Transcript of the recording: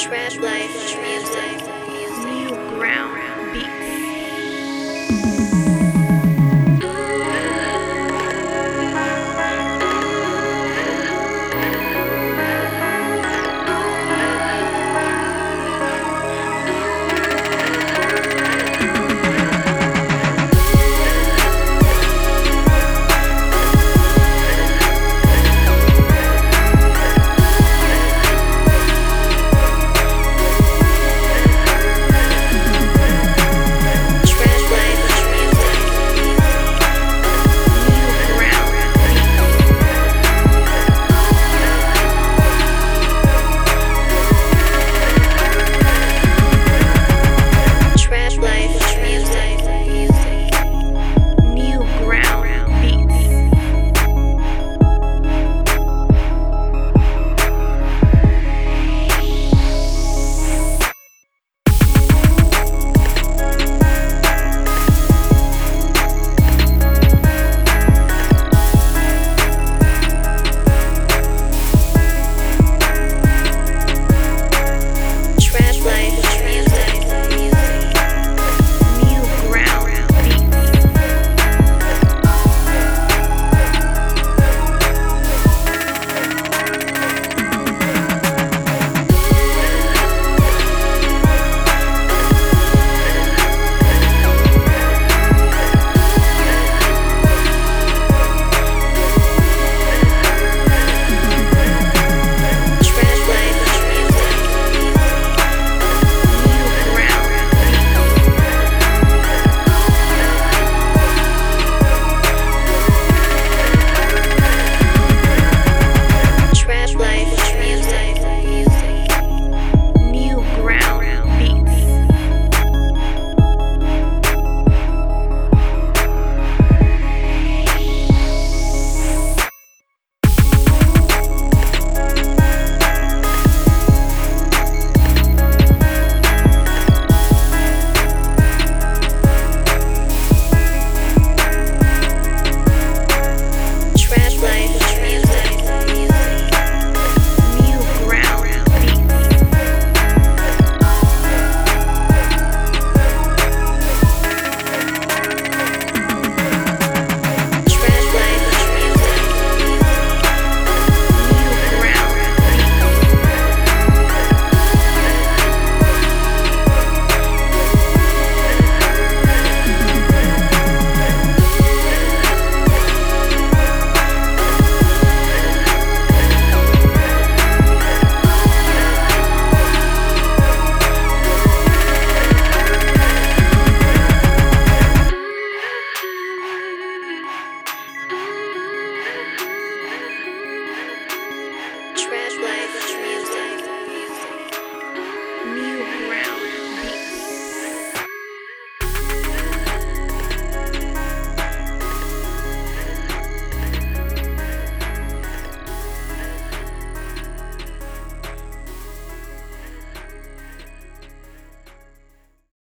Trap life music. New ground beats.